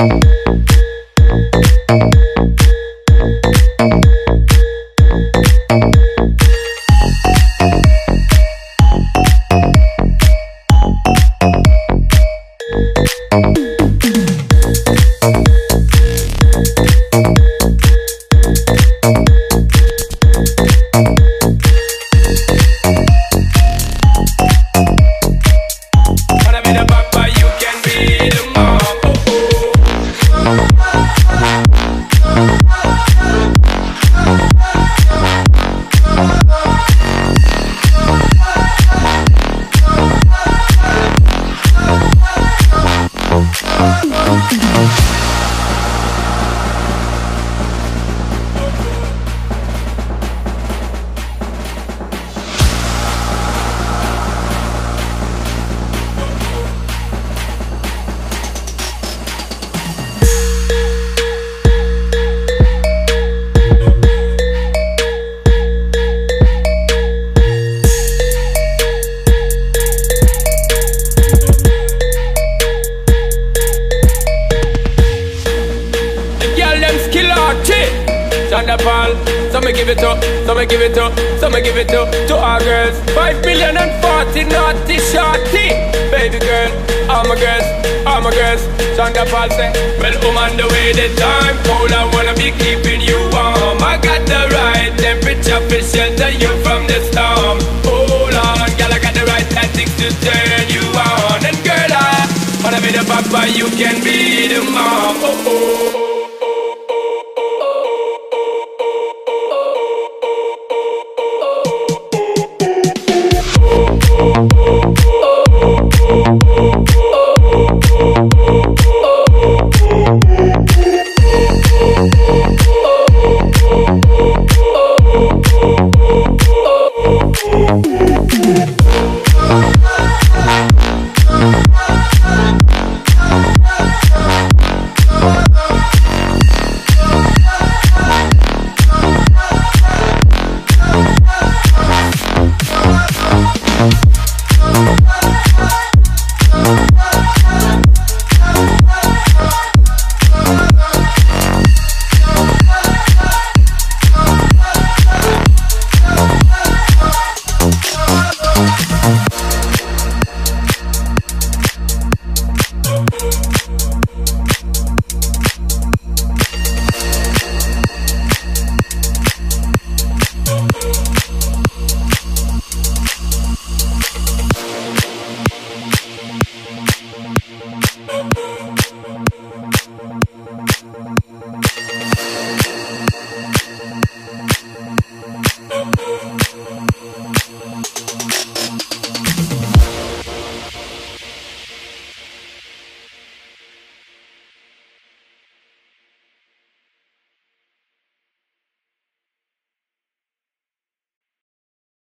Wanna Thunderfall, so me give it up, so me give it up, so me give it up to our girls. Five million and forty naughty shorty. Baby girl, all my girls, all my girls. Thunderfall say, well, I'm on the way the time cold. I wanna be keeping you warm. I got the right temperature to shelter you from the storm. Hold on, girl, I got the right tactics to turn you on. And girl, I wanna be the papa, you can be the.